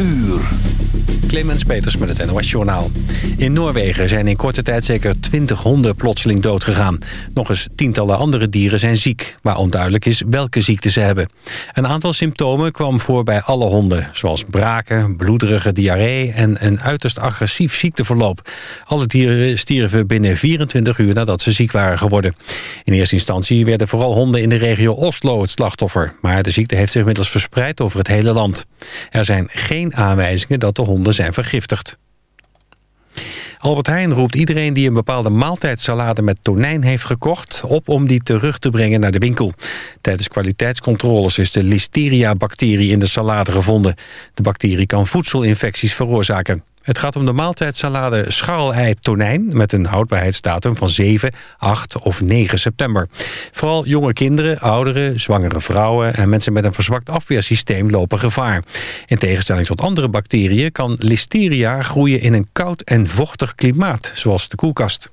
uur. Clemens Peters met het NOS Journaal. In Noorwegen zijn in korte tijd zeker 20 honden plotseling doodgegaan. Nog eens tientallen andere dieren zijn ziek, maar onduidelijk is welke ziekte ze hebben. Een aantal symptomen kwam voor bij alle honden, zoals braken, bloederige diarree en een uiterst agressief ziekteverloop. Alle dieren stierven binnen 24 uur nadat ze ziek waren geworden. In eerste instantie werden vooral honden in de regio Oslo het slachtoffer, maar de ziekte heeft zich inmiddels verspreid over het hele land. Er zijn geen aanwijzingen dat de honden zijn vergiftigd. Albert Heijn roept iedereen die een bepaalde maaltijdsalade met tonijn heeft gekocht... op om die terug te brengen naar de winkel. Tijdens kwaliteitscontroles is de listeria-bacterie in de salade gevonden. De bacterie kan voedselinfecties veroorzaken. Het gaat om de maaltijdsalade scharrelei tonijn... met een houdbaarheidsdatum van 7, 8 of 9 september. Vooral jonge kinderen, ouderen, zwangere vrouwen... en mensen met een verzwakt afweersysteem lopen gevaar. In tegenstelling tot andere bacteriën... kan listeria groeien in een koud en vochtig klimaat, zoals de koelkast.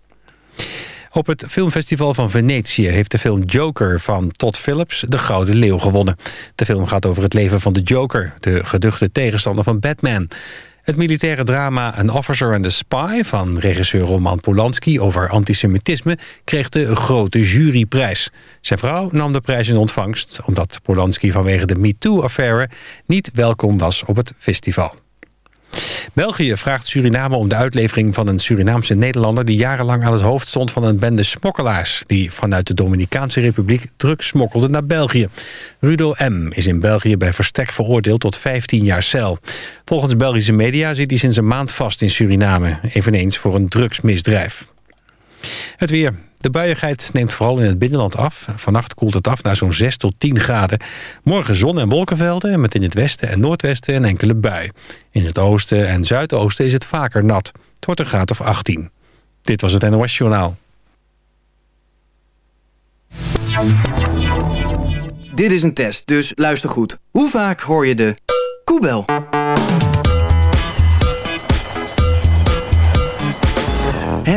Op het filmfestival van Venetië heeft de film Joker van Todd Phillips de Gouden Leeuw gewonnen. De film gaat over het leven van de Joker, de geduchte tegenstander van Batman. Het militaire drama An Officer and a Spy van regisseur Roman Polanski over antisemitisme kreeg de grote juryprijs. Zijn vrouw nam de prijs in ontvangst omdat Polanski vanwege de MeToo-affaire niet welkom was op het festival. België vraagt Suriname om de uitlevering van een Surinaamse Nederlander... die jarenlang aan het hoofd stond van een bende smokkelaars... die vanuit de Dominicaanse Republiek drugs smokkelde naar België. Rudo M. is in België bij verstek veroordeeld tot 15 jaar cel. Volgens Belgische media zit hij sinds een maand vast in Suriname... eveneens voor een drugsmisdrijf. Het weer. De buiigheid neemt vooral in het binnenland af. Vannacht koelt het af naar zo'n 6 tot 10 graden. Morgen zon en wolkenvelden met in het westen en noordwesten een enkele bui. In het oosten en zuidoosten is het vaker nat. Het wordt een graad of 18. Dit was het NOS Journaal. Dit is een test, dus luister goed. Hoe vaak hoor je de koebel?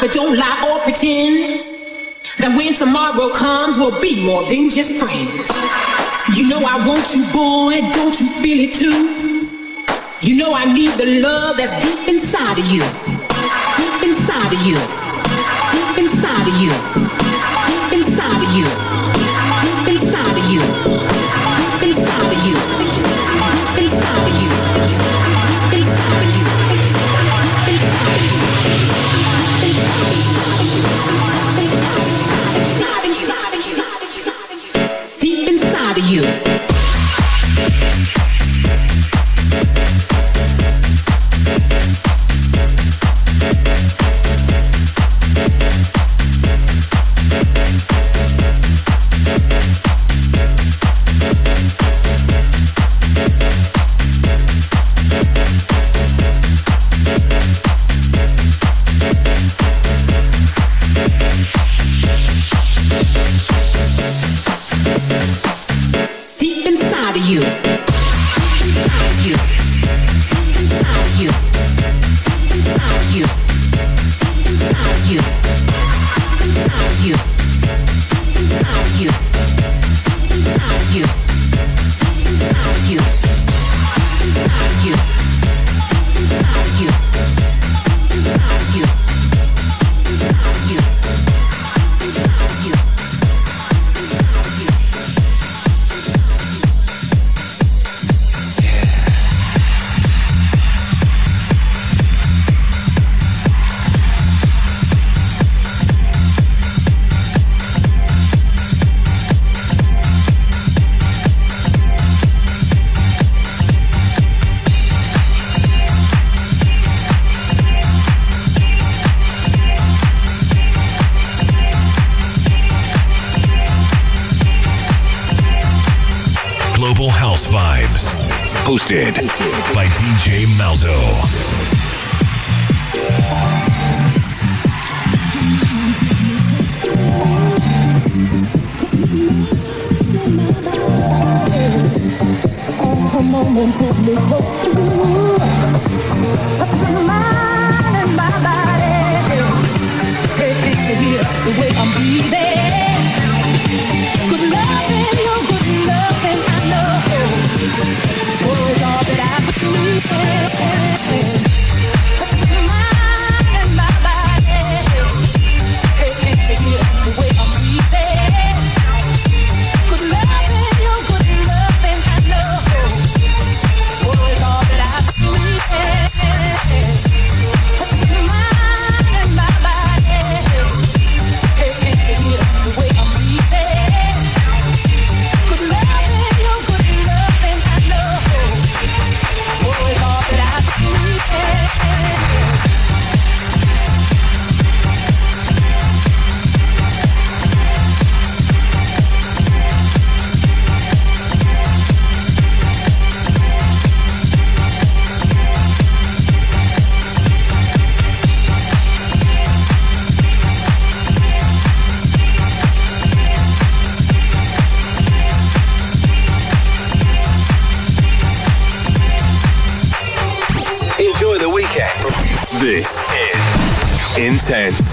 but don't lie or pretend that when tomorrow comes, we'll be more than just friends. You know I want you, boy, don't you feel it too? You know I need the love that's deep inside of you, deep inside of you, deep inside of you, deep inside of you. Vibes. Hosted by DJ Malzo. the way I'm breathing. Yeah. intense.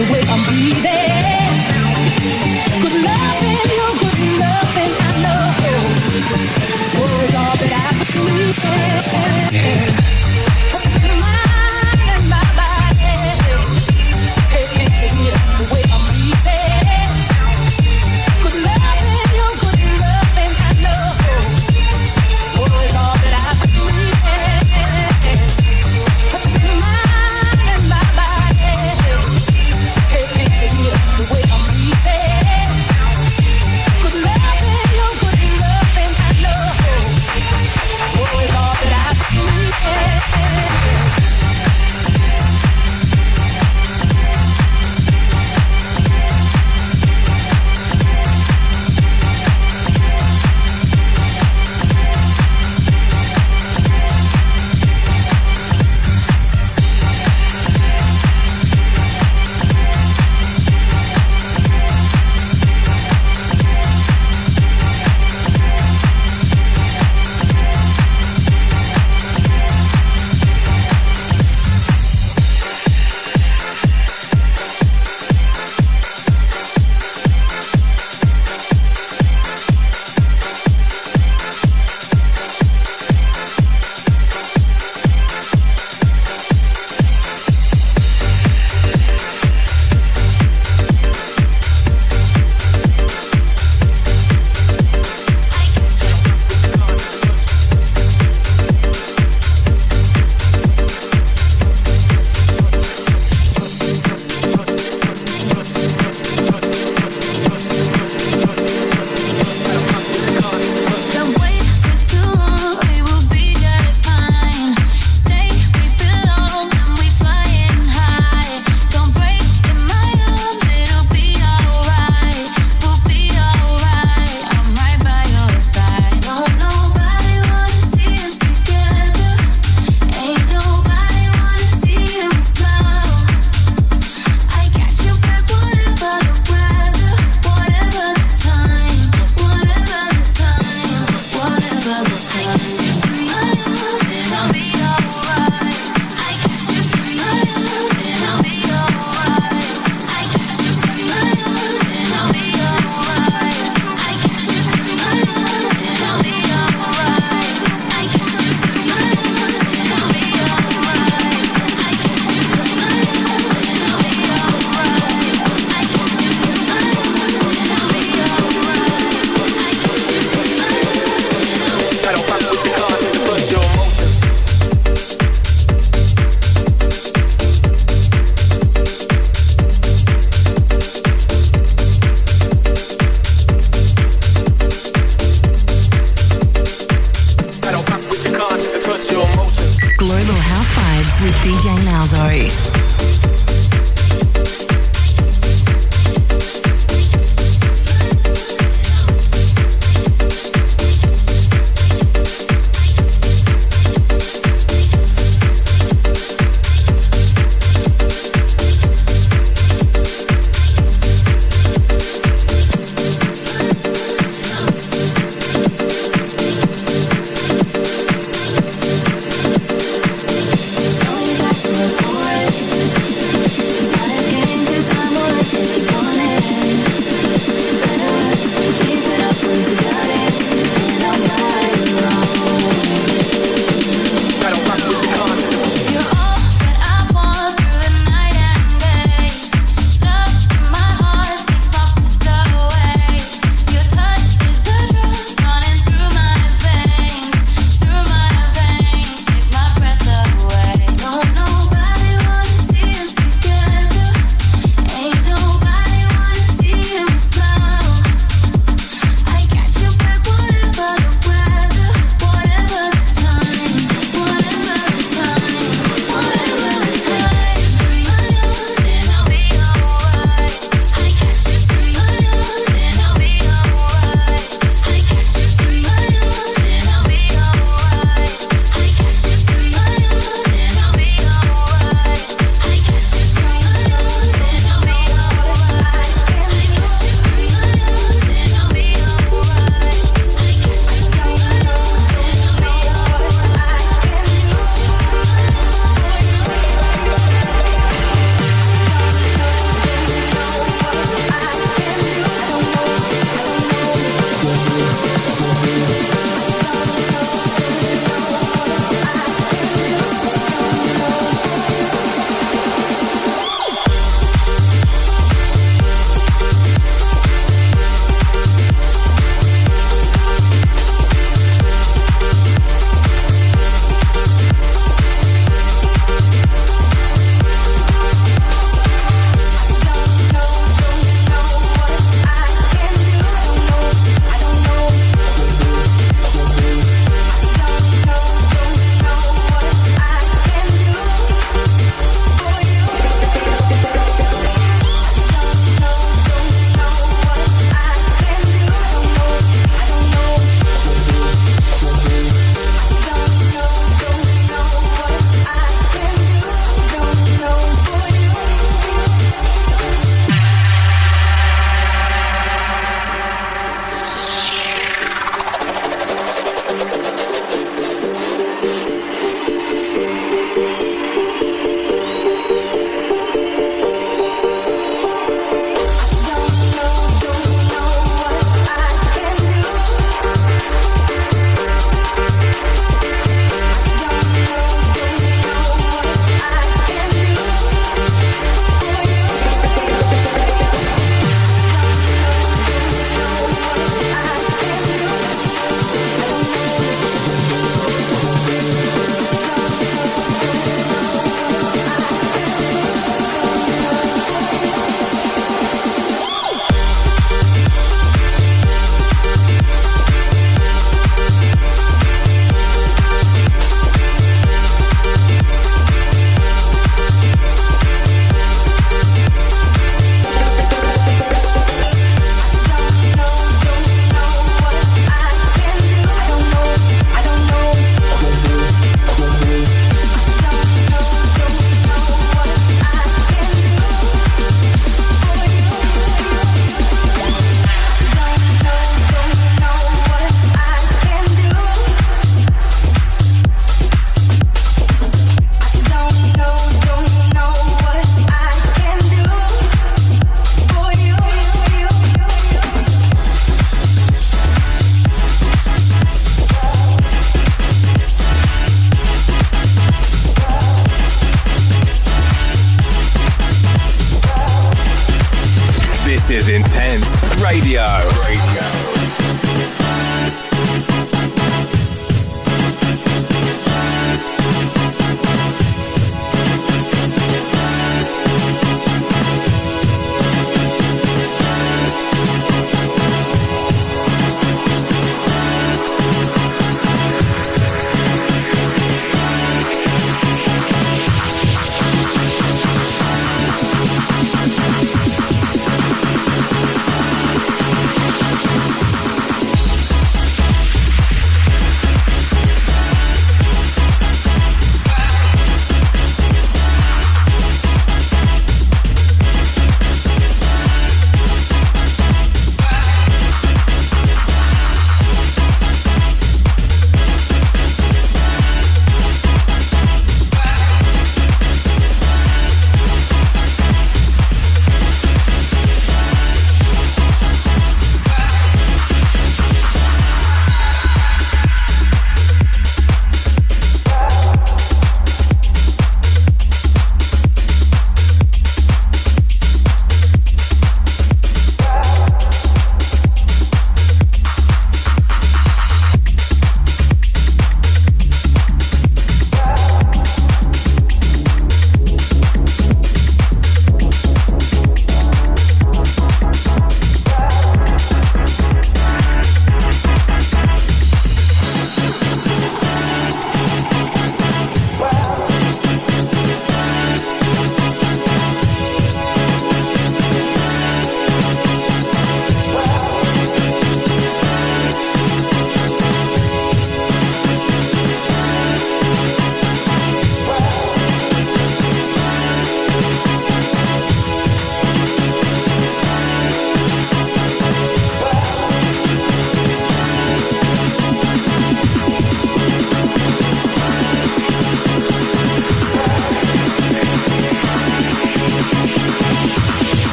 the way I'm breathing. Yeah.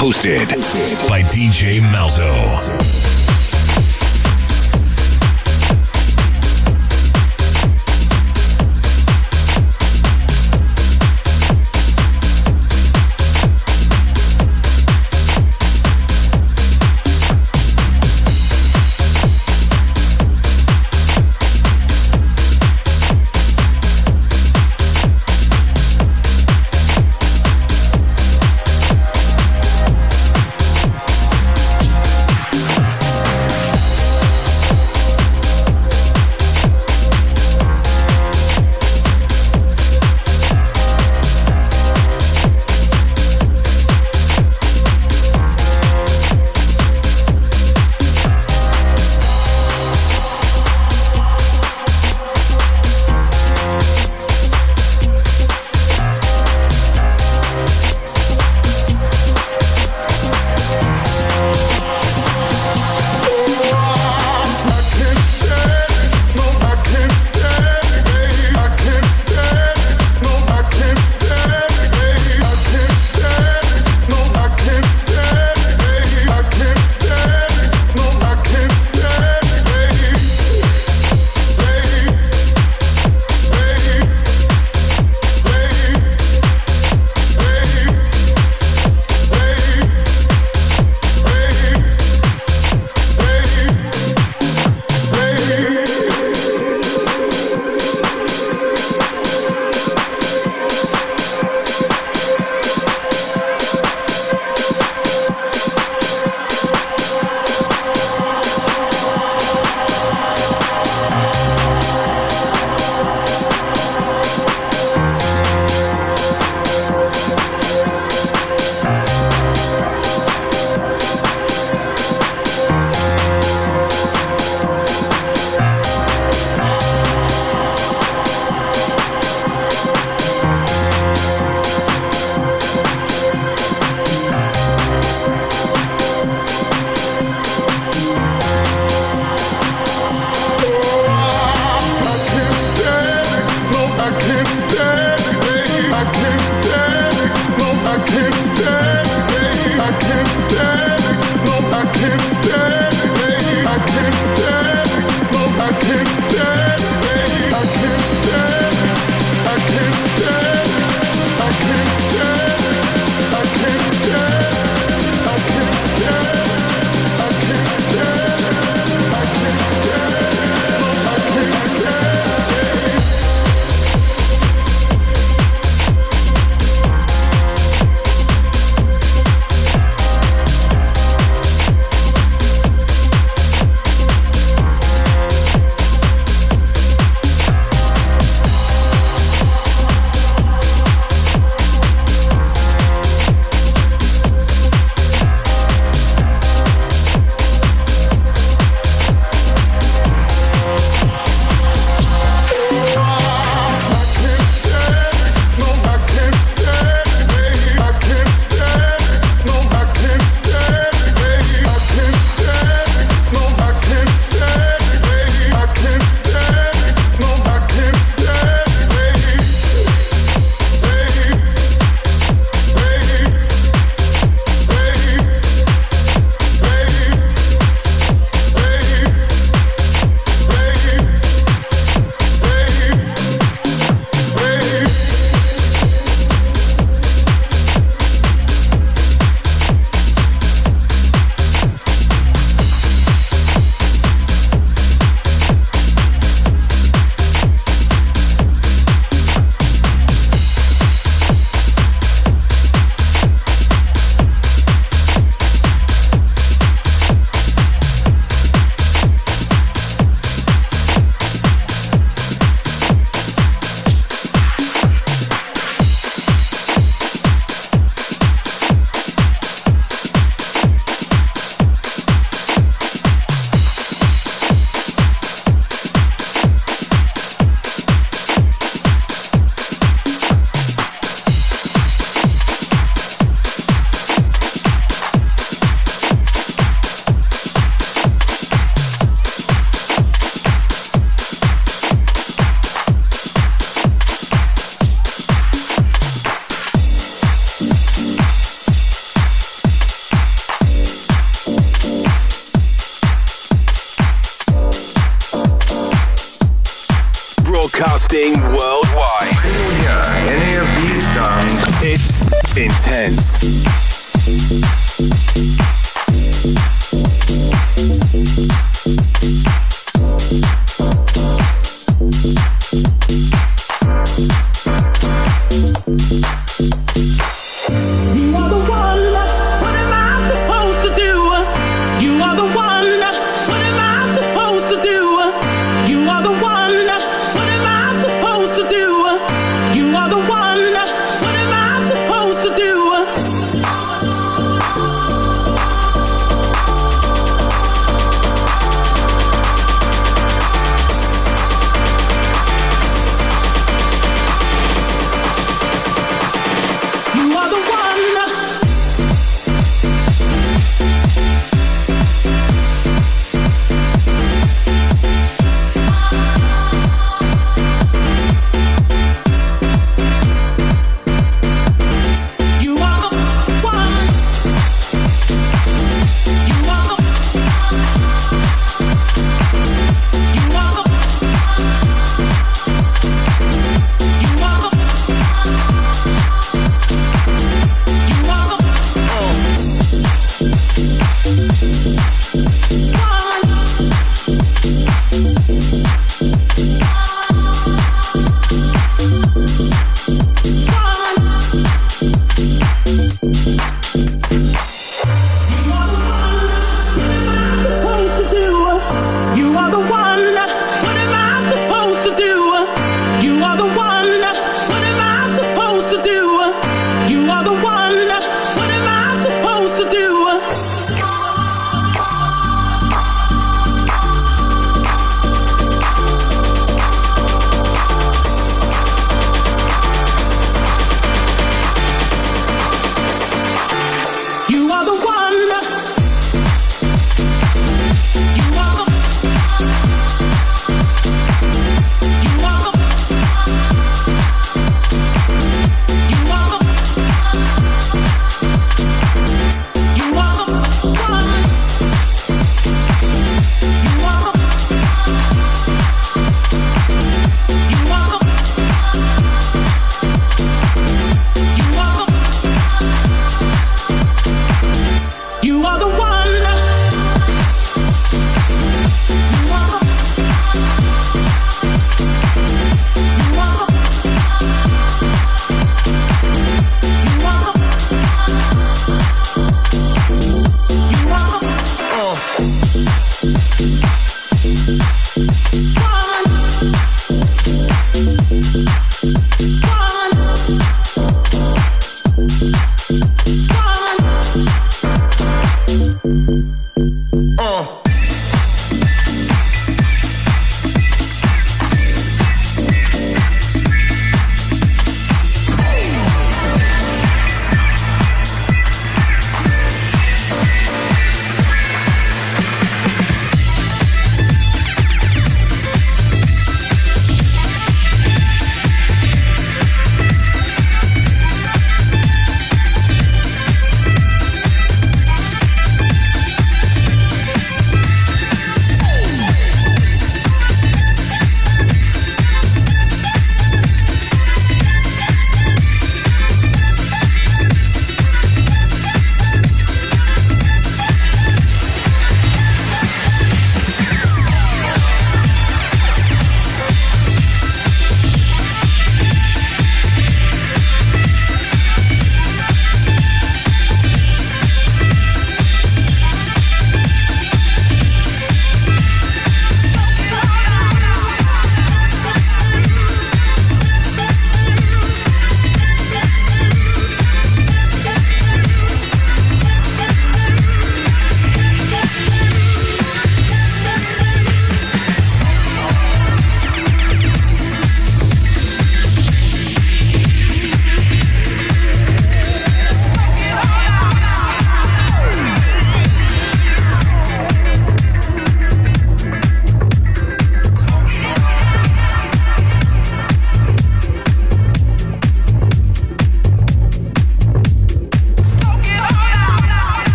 Hosted by DJ Malzo.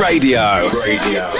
Radio. Radio.